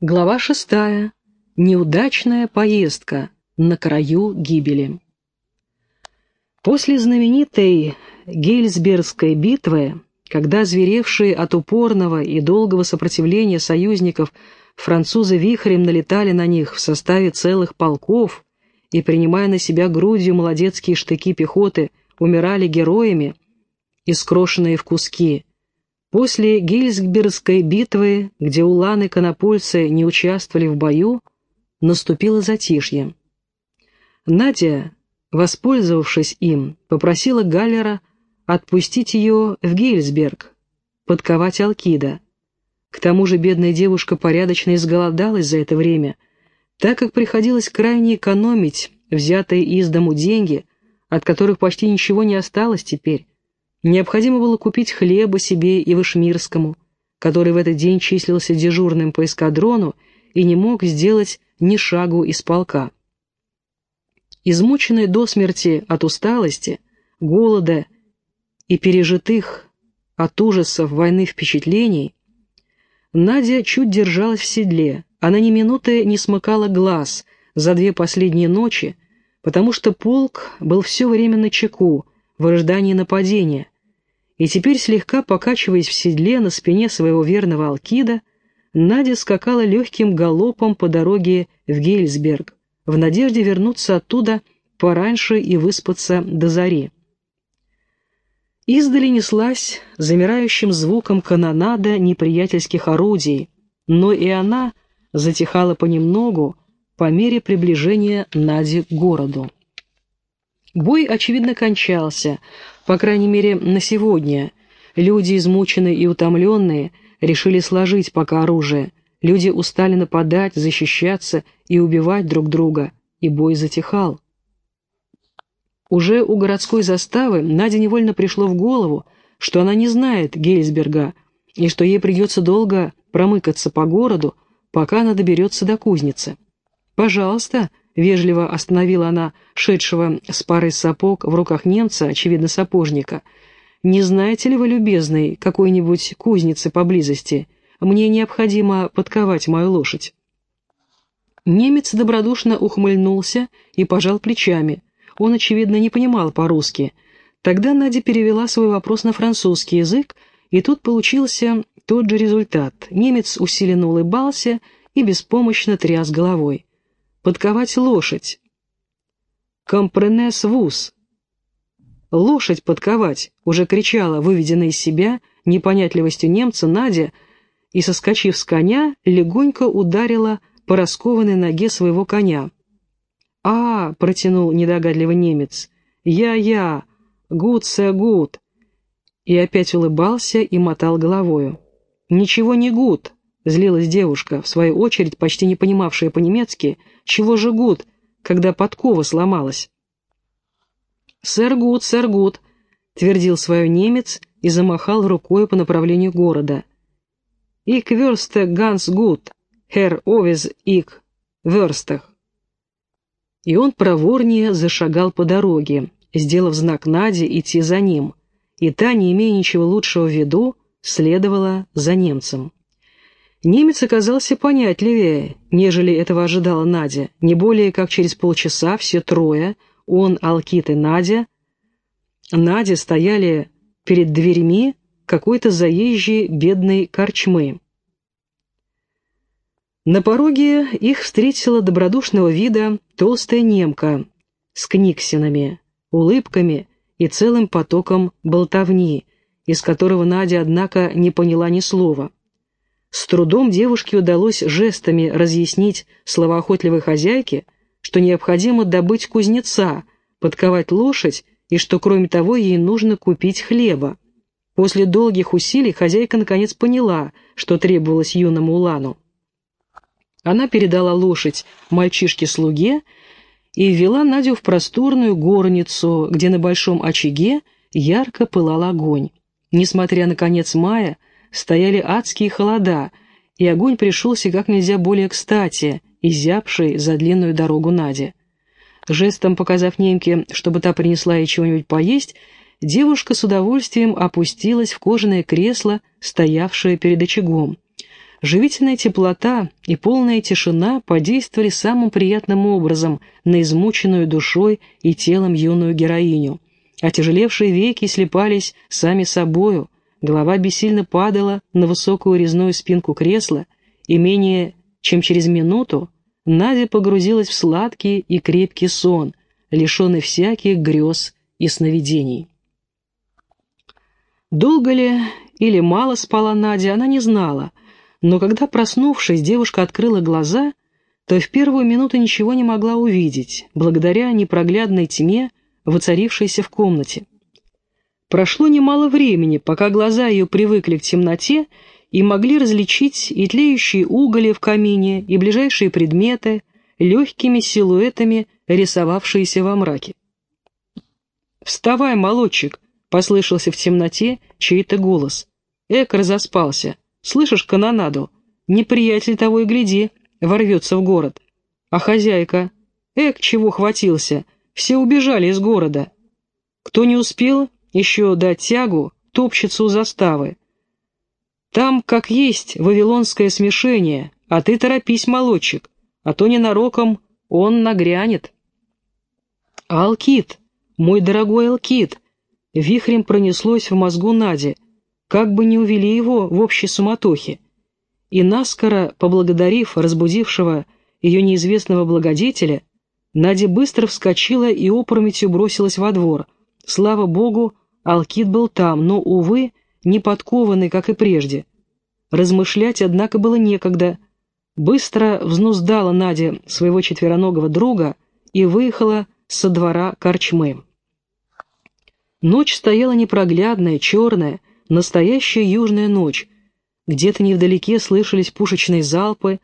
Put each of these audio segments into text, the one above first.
Глава шестая. Неудачная поездка на краю гибели. После знаменитой Гельсбергской битвы, когда зверевшие от упорного и долгого сопротивления союзников французы вихрем налетали на них в составе целых полков и, принимая на себя грудью молодецкие штыки пехоты, умирали героями, искрошенные в куски, После Гильсбергской битвы, где уланы конопольцы не участвовали в бою, наступило затишье. Надя, воспользовавшись им, попросила Галлера отпустить ее в Гильсберг, подковать Алкида. К тому же бедная девушка порядочно изголодалась за это время, так как приходилось крайне экономить взятые из дому деньги, от которых почти ничего не осталось теперь, Необходимо было купить хлеба себе и Вышмирскому, который в этот день числился дежурным по эскадрону и не мог сделать ни шагу из полка. Измученная до смерти от усталости, голода и пережитых от ужасов войны впечатлений, Надя чуть держалась в седле, она ни минуты не смыкала глаз за две последние ночи, потому что полк был все время на чеку, в ожидании нападения, и теперь, слегка покачиваясь в седле на спине своего верного Алкида, Надя скакала легким галопом по дороге в Гельсберг, в надежде вернуться оттуда пораньше и выспаться до зари. Издали неслась замирающим звуком канонада неприятельских орудий, но и она затихала понемногу по мере приближения Нади к городу. Бой, очевидно, кончался, по крайней мере, на сегодня. Люди, измученные и утомленные, решили сложить пока оружие. Люди устали нападать, защищаться и убивать друг друга, и бой затихал. Уже у городской заставы Наде невольно пришло в голову, что она не знает Гейсберга, и что ей придется долго промыкаться по городу, пока она доберется до кузницы. «Пожалуйста», Вежливо остановила она шедшего с парой сапог в руках немца, очевидно, сапожника. «Не знаете ли вы, любезный, какой-нибудь кузницы поблизости? Мне необходимо подковать мою лошадь». Немец добродушно ухмыльнулся и пожал плечами. Он, очевидно, не понимал по-русски. Тогда Надя перевела свой вопрос на французский язык, и тут получился тот же результат. Немец усиленно улыбался и беспомощно тряс головой подковать лошадь. «Компренес вуз!» «Лошадь подковать!» — уже кричала, выведенная из себя непонятливостью немца Надя, и, соскочив с коня, легонько ударила по раскованной ноге своего коня. «А!» — протянул недогадливый немец. «Ja-ja! Gut, sehr gut!» И опять улыбался и мотал головою. «Ничего не gut!» Злилась девушка, в свою очередь почти не понимавшая по-немецки, чего же gut, когда подкова сломалась. «Sehr gut, sehr gut», — твердил свое немец и замахал рукой по направлению города. «Ich verstehe ganz gut, хер овез ик верстах». И он проворнее зашагал по дороге, сделав знак Наде идти за ним, и та, не имея ничего лучшего в виду, следовала за немцем. Немец оказался понятливее, нежели этого ожидала Надя. Не более как через полчаса все трое, он, Алкит и Надя, Надя стояли перед дверьми какой-то заезжей бедной корчмы. На пороге их встретила добродушного вида толстая немка с книгсинами, улыбками и целым потоком болтовни, из которого Надя, однако, не поняла ни слова. С трудом девушке удалось жестами разъяснить словоохотливой хозяйке, что необходимо добыть кузнеца, подковать лошадь и что, кроме того, ей нужно купить хлеба. После долгих усилий хозяйка наконец поняла, что требовалось юному Улану. Она передала лошадь мальчишке-слуге и ввела Надю в просторную горницу, где на большом очаге ярко пылал огонь. Несмотря на конец мая, стояли адские холода, и огонь пришелся как нельзя более кстати, изябший за длинную дорогу Наде. Жестом показав немке, чтобы та принесла ей чего-нибудь поесть, девушка с удовольствием опустилась в кожаное кресло, стоявшее перед очагом. Живительная теплота и полная тишина подействовали самым приятным образом на измученную душой и телом юную героиню. Отяжелевшие веки слепались сами собою, голова бессильно падала на высокую резную спинку кресла, и менее чем через минуту Надя погрузилась в сладкий и крепкий сон, лишенный всяких грез и сновидений. Долго ли или мало спала Надя, она не знала, но когда, проснувшись, девушка открыла глаза, то в первую минуту ничего не могла увидеть, благодаря непроглядной тьме, воцарившейся в комнате. Прошло немало времени, пока глаза ее привыкли к темноте и могли различить и тлеющие уголи в камине, и ближайшие предметы, легкими силуэтами, рисовавшиеся во мраке. «Вставай, молодчик!» — послышался в темноте чей-то голос. Эк разоспался. Слышишь канонаду? Неприятель того и гляди, ворвется в город. А хозяйка? Эк, чего хватился? Все убежали из города. Кто не успел еще дать тягу, топчется у заставы. Там, как есть, вавилонское смешение, а ты торопись, молодчик, а то ненароком он нагрянет. Алкит, мой дорогой Алкит, вихрем пронеслось в мозгу Нади — как бы не увели его в общей суматохе. И наскоро, поблагодарив разбудившего ее неизвестного благодетеля, Надя быстро вскочила и опрометью бросилась во двор. Слава богу, Алкид был там, но, увы, не подкованный, как и прежде. Размышлять, однако, было некогда. Быстро взнуздала Надя своего четвероногого друга и выехала со двора корчмы. Ночь стояла непроглядная, черная, Настоящая южная ночь. Где-то невдалеке слышались пушечные залпы.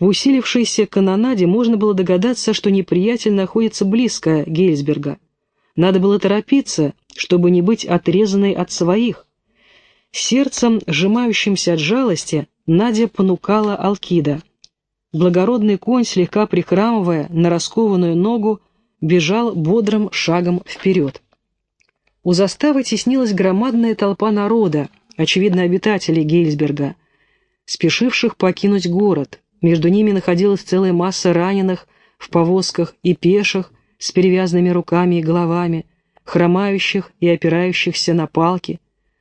В усилившейся канонаде можно было догадаться, что неприятель находится близко Гейсберга. Надо было торопиться, чтобы не быть отрезанной от своих. Сердцем, сжимающимся от жалости, Надя понукала Алкида. Благородный конь, слегка прихрамывая на раскованную ногу, бежал бодрым шагом вперед. У заставы теснилась громадная толпа народа, очевидно, обитателей Гейсберга, спешивших покинуть город. Между ними находилась целая масса раненых в повозках и пеших с перевязанными руками и головами, хромающих и опирающихся на палки.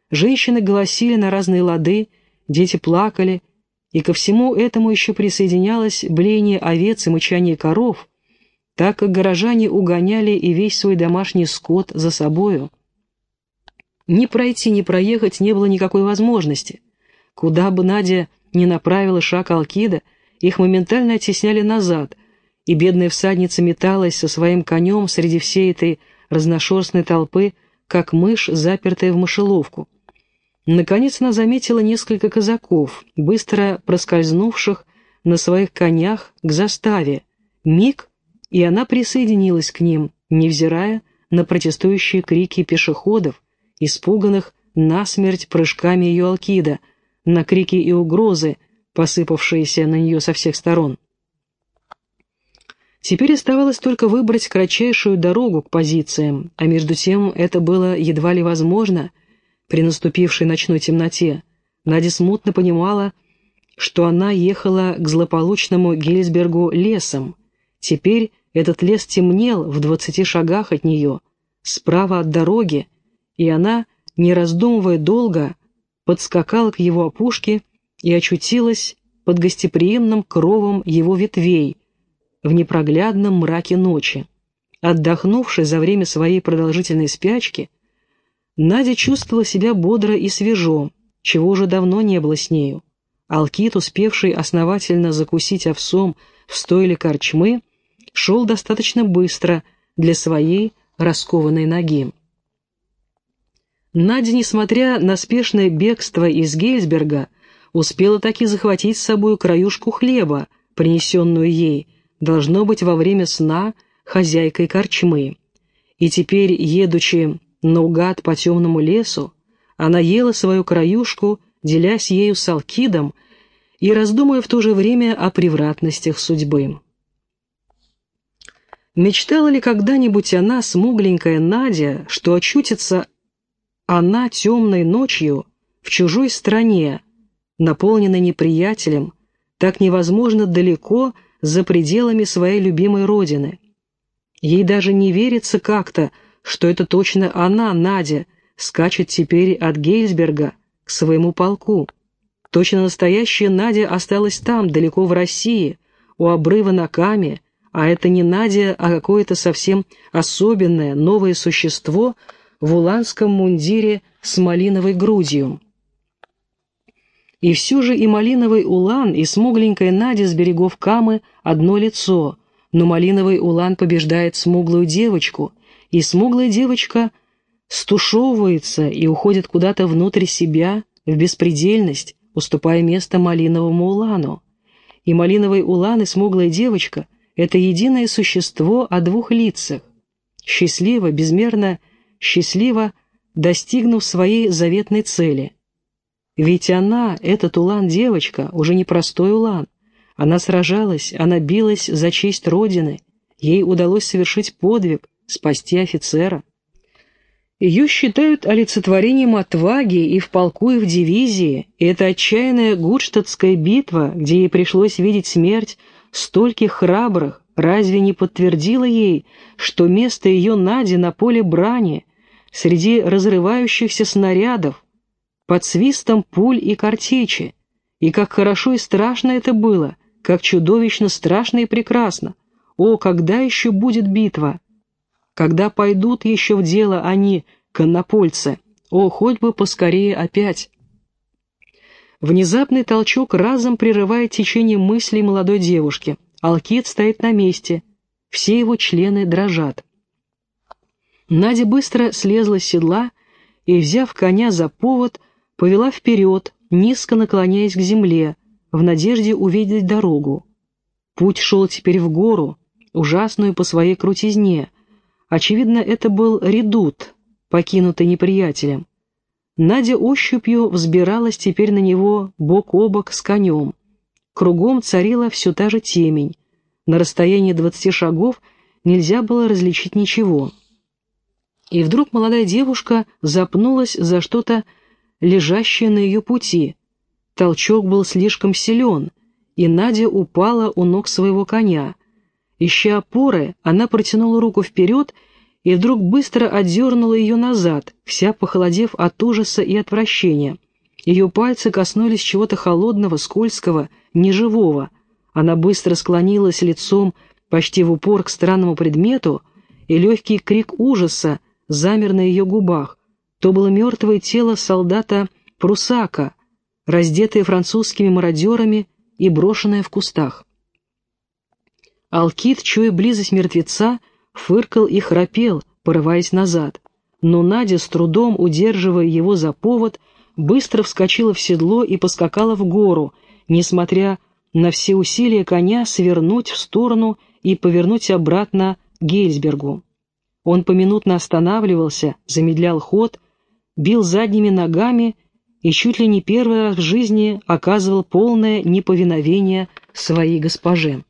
Женщины голосили на разные лады, дети плакали, и ко всему этому еще присоединялось блеяние овец и мычание коров, так как горожане угоняли и весь свой домашний скот за собою. Ни пройти, ни проехать не было никакой возможности. Куда бы Надя ни направила шаг Алкида, их моментально оттесняли назад, и бедная всадница металась со своим конем среди всей этой разношерстной толпы, как мышь, запертая в мышеловку. Наконец она заметила несколько казаков, быстро проскользнувших на своих конях к заставе. Миг, и она присоединилась к ним, невзирая на протестующие крики пешеходов, испуганных насмерть прыжками ее алкида, на крики и угрозы, посыпавшиеся на нее со всех сторон. Теперь оставалось только выбрать кратчайшую дорогу к позициям, а между тем это было едва ли возможно при наступившей ночной темноте. Надя смутно понимала, что она ехала к злополучному Гельсбергу лесом. Теперь этот лес темнел в двадцати шагах от нее, справа от дороги, и она, не раздумывая долго, подскакала к его опушке и очутилась под гостеприимным кровом его ветвей в непроглядном мраке ночи. Отдохнувши за время своей продолжительной спячки, Надя чувствовала себя бодро и свежо, чего уже давно не было с нею. Алкит, успевший основательно закусить овсом в стойле корчмы, шел достаточно быстро для своей раскованной ноги. Надя, несмотря на спешное бегство из Гейсберга, успела таки захватить с собой краюшку хлеба, принесенную ей, должно быть, во время сна хозяйкой корчмы. И теперь, едучи наугад по темному лесу, она ела свою краюшку, делясь ею с Алкидом и раздумывая в то же время о превратностях судьбы. Мечтала ли когда-нибудь она, смугленькая Надя, что очутится она темной ночью в чужой стране, наполненной неприятелем, так невозможно далеко за пределами своей любимой родины. Ей даже не верится как-то, что это точно она, Надя, скачет теперь от Гейсберга к своему полку. Точно настоящая Надя осталась там, далеко в России, у обрыва на Каме, а это не Надя, а какое-то совсем особенное, новое существо в уланском мундире с малиновой грудью. И все же и малиновый улан, и смугленькая Надя с берегов Камы одно лицо, но малиновый улан побеждает смуглую девочку, и смуглая девочка стушевывается и уходит куда-то внутрь себя, в беспредельность, уступая место малиновому улану. И малиновый улан и смуглая девочка — это единое существо о двух лицах. Счастливо, безмерно счастливо, достигнув своей заветной цели — ведь она, этот улан-девочка, уже не простой улан. Она сражалась, она билась за честь Родины. Ей удалось совершить подвиг, спасти офицера. Ее считают олицетворением отваги и в полку, и в дивизии, и это отчаянная Гудштадтская битва, где ей пришлось видеть смерть стольких храбрых, разве не подтвердила ей, что место ее Нади на поле брани, среди разрывающихся снарядов, под свистом пуль и картечи. И как хорошо и страшно это было, как чудовищно страшно и прекрасно. О, когда еще будет битва? Когда пойдут еще в дело они, коннопольцы? О, хоть бы поскорее опять. Внезапный толчок разом прерывает течение мыслей молодой девушки. Алкид стоит на месте. Все его члены дрожат. Надя быстро слезла с седла и, взяв коня за повод, повела вперед, низко наклоняясь к земле, в надежде увидеть дорогу. Путь шел теперь в гору, ужасную по своей крутизне. Очевидно, это был редут, покинутый неприятелем. Надя ощупью взбиралась теперь на него бок о бок с конем. Кругом царила все та же темень. На расстоянии двадцати шагов нельзя было различить ничего. И вдруг молодая девушка запнулась за что-то лежащее на ее пути. Толчок был слишком силен, и Надя упала у ног своего коня. Ища опоры, она протянула руку вперед и вдруг быстро отдернула ее назад, вся похолодев от ужаса и отвращения. Ее пальцы коснулись чего-то холодного, скользкого, неживого. Она быстро склонилась лицом почти в упор к странному предмету, и легкий крик ужаса замер на ее губах. То было мертвое тело солдата Прусака, раздетое французскими мародерами и брошенное в кустах. Алкид, чуя близость мертвеца, фыркал и храпел, порываясь назад. Но Надя, с трудом удерживая его за повод, быстро вскочила в седло и поскакала в гору, несмотря на все усилия коня свернуть в сторону и повернуть обратно к Гейсбергу. Он поминутно останавливался, замедлял ход, бил задними ногами и чуть ли не первый раз в жизни оказывал полное неповиновение своей госпоже.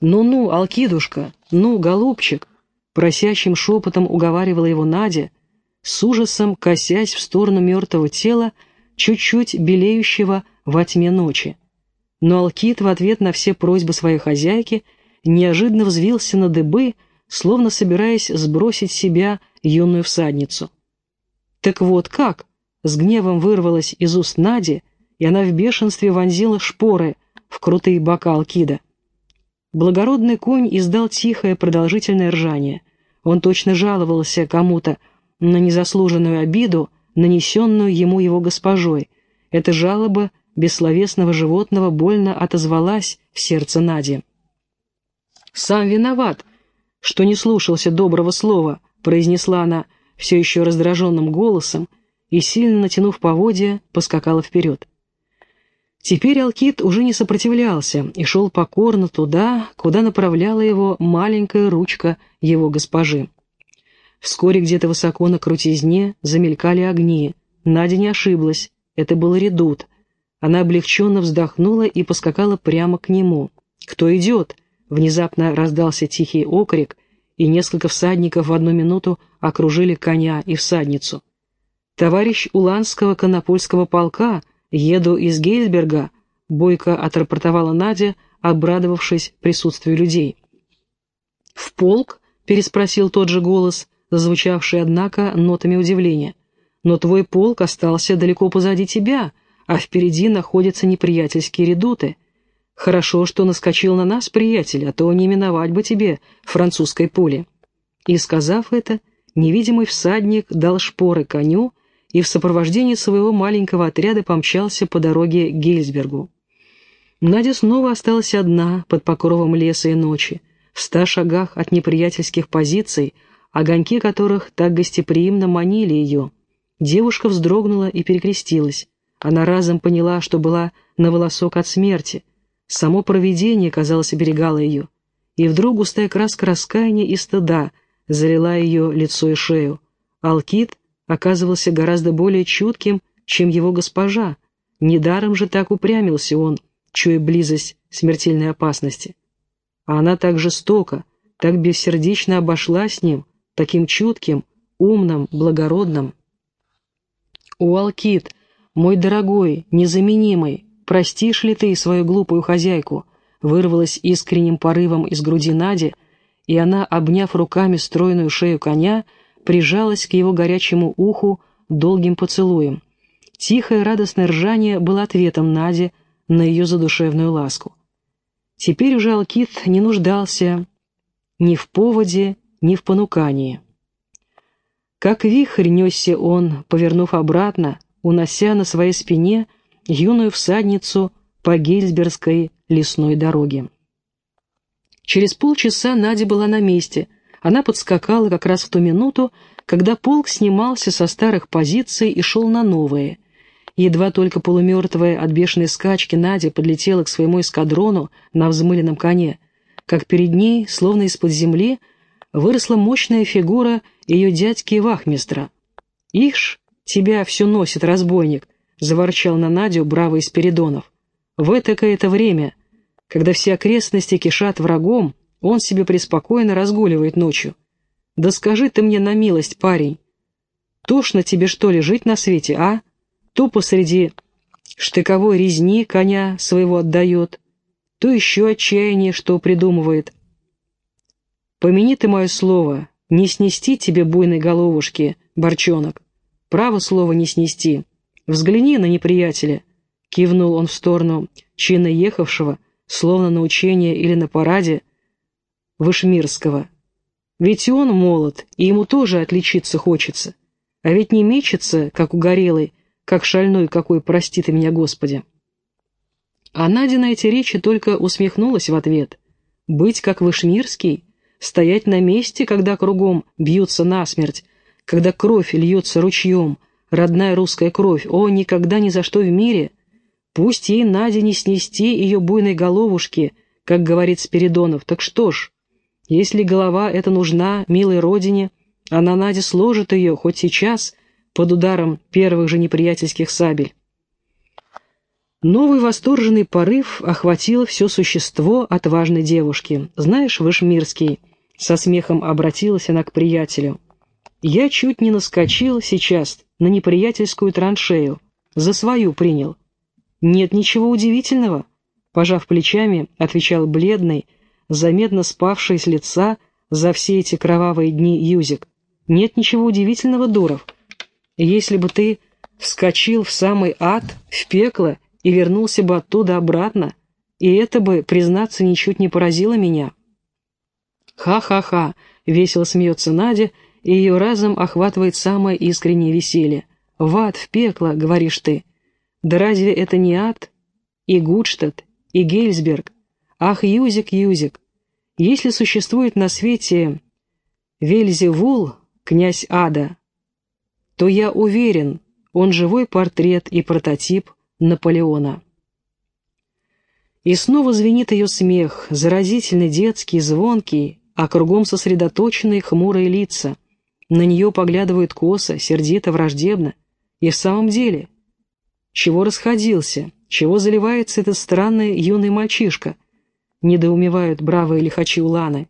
«Ну-ну, Алкидушка, ну, голубчик!» просящим шепотом уговаривала его Надя, с ужасом косясь в сторону мертвого тела, чуть-чуть белеющего во тьме ночи. Но Алкид в ответ на все просьбы своей хозяйки неожиданно взвился на дыбы, словно собираясь сбросить себя юную всадницу. «Так вот как?» — с гневом вырвалась из уст Нади, и она в бешенстве вонзила шпоры в крутые бока Алкида. Благородный конь издал тихое продолжительное ржание. Он точно жаловался кому-то на незаслуженную обиду, нанесенную ему его госпожой. Эта жалоба бессловесного животного больно отозвалась в сердце Нади. «Сам виноват, что не слушался доброго слова», — произнесла она, все еще раздраженным голосом, и, сильно натянув поводья, поскакала вперед. Теперь Алкит уже не сопротивлялся и шел покорно туда, куда направляла его маленькая ручка его госпожи. Вскоре где-то высоко на крутизне замелькали огни. Надя не ошиблась, это был редут. Она облегченно вздохнула и поскакала прямо к нему. «Кто идет?» — внезапно раздался тихий окрик, и несколько всадников в одну минуту окружили коня и всадницу. «Товарищ Уланского конопольского полка», Еду из Гейсберга», — бойко отрапортовала Надя, обрадовавшись присутствию людей. «В полк?» — переспросил тот же голос, зазвучавший, однако, нотами удивления. «Но твой полк остался далеко позади тебя, а впереди находятся неприятельские редуты. Хорошо, что наскочил на нас, приятель, а то не миновать бы тебе французской пули». И, сказав это, невидимый всадник дал шпоры коню и в сопровождении своего маленького отряда помчался по дороге к Гейсбергу. Надя снова осталась одна под покровом леса и ночи, в ста шагах от неприятельских позиций, огоньки которых так гостеприимно манили ее. Девушка вздрогнула и перекрестилась. Она разом поняла, что была на волосок от смерти. Само провидение, казалось, оберегало ее. И вдруг густая краска раскаяния и стыда залила ее лицо и шею. Алкид оказывался гораздо более чутким, чем его госпожа. Недаром же так упрямился он, чуя близость смертельной опасности. А она так жестоко, так бессердечно обошла с ним, таким чутким, умным, благородным. «О, Алкид, мой дорогой, незаменимый, простишь ли ты свою глупую хозяйку?» вырвалась искренним порывом из груди Нади, и она, обняв руками стройную шею коня, прижалась к его горячему уху долгим поцелуем. Тихое радостное ржание было ответом Наде на ее задушевную ласку. Теперь уже Алкит не нуждался ни в поводе, ни в понукании. Как вихрь несся он, повернув обратно, унося на своей спине юную всадницу по Гельсбергской лесной дороге. Через полчаса Надя была на месте. Она подскакала как раз в ту минуту, когда полк снимался со старых позиций и шел на новые – Едва только полумертвая от бешеной скачки Надя подлетела к своему эскадрону на взмыленном коне, как перед ней, словно из-под земли, выросла мощная фигура ее дядьки Вахмистра. «Ишь, тебя все носит, разбойник!» — заворчал на Надю бравый Спиридонов. «В это-ка время, когда все окрестности кишат врагом, он себе преспокойно разгуливает ночью. Да скажи ты мне на милость, парень, тошно тебе, что ли, жить на свете, а?» то посреди штыковой резни коня своего отдает, то еще отчаяние, что придумывает. Помяни ты мое слово, не снести тебе буйной головушки, борчонок. Право слово не снести. Взгляни на неприятеля. Кивнул он в сторону чина ехавшего, словно на учение или на параде, Вышмирского. Ведь он молод, и ему тоже отличиться хочется. А ведь не мечется, как угорелый, как шальной какой, прости ты меня, Господи. А Надя на эти речи только усмехнулась в ответ. Быть как Вышмирский, стоять на месте, когда кругом бьются насмерть, когда кровь льется ручьем, родная русская кровь, о, никогда ни за что в мире. Пусть ей Наде не снести ее буйной головушки, как говорит Спиридонов, так что ж, если голова эта нужна милой родине, она Надя сложит ее хоть сейчас — под ударом первых же неприятельских сабель. Новый восторженный порыв охватил все существо отважной девушки. «Знаешь, Вышмирский», — со смехом обратилась она к приятелю, — «я чуть не наскочил сейчас на неприятельскую траншею, за свою принял». «Нет ничего удивительного», — пожав плечами, отвечал бледный, заметно спавший с лица за все эти кровавые дни Юзик. «Нет ничего удивительного, Дуров. Если бы ты вскочил в самый ад, в пекло, и вернулся бы оттуда обратно, и это бы, признаться, ничуть не поразило меня. Ха-ха-ха, весело смеется Надя, и ее разом охватывает самое искреннее веселье. В ад, в пекло, говоришь ты. Да разве это не ад? И Гудштадт, и Гельсберг. Ах, Юзик, Юзик, если существует на свете Вельзевул, князь ада, то я уверен, он живой портрет и прототип Наполеона. И снова звенит ее смех, заразительный, детский, звонкий, а кругом сосредоточенные хмурые лица. На нее поглядывают косо, сердито, враждебно. И в самом деле, чего расходился, чего заливается этот странный юный мальчишка, недоумевают бравые лихачи Уланы.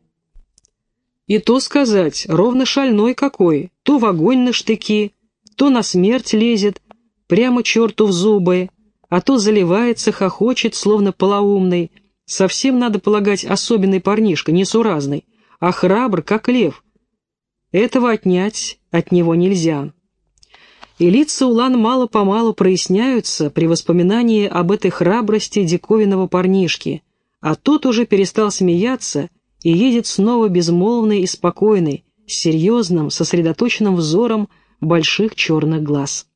И то сказать, ровно шальной какой, то в огонь на штыки, то на смерть лезет, прямо черту в зубы, а то заливается, хохочет, словно полоумный. Совсем, надо полагать, особенный парнишка, несуразный, а храбр, как лев. Этого отнять от него нельзя. И лица Улан мало-помалу проясняются при воспоминании об этой храбрости диковинного парнишки, а тот уже перестал смеяться и едет снова безмолвный и спокойный, с серьезным, сосредоточенным взором больших черных глаз.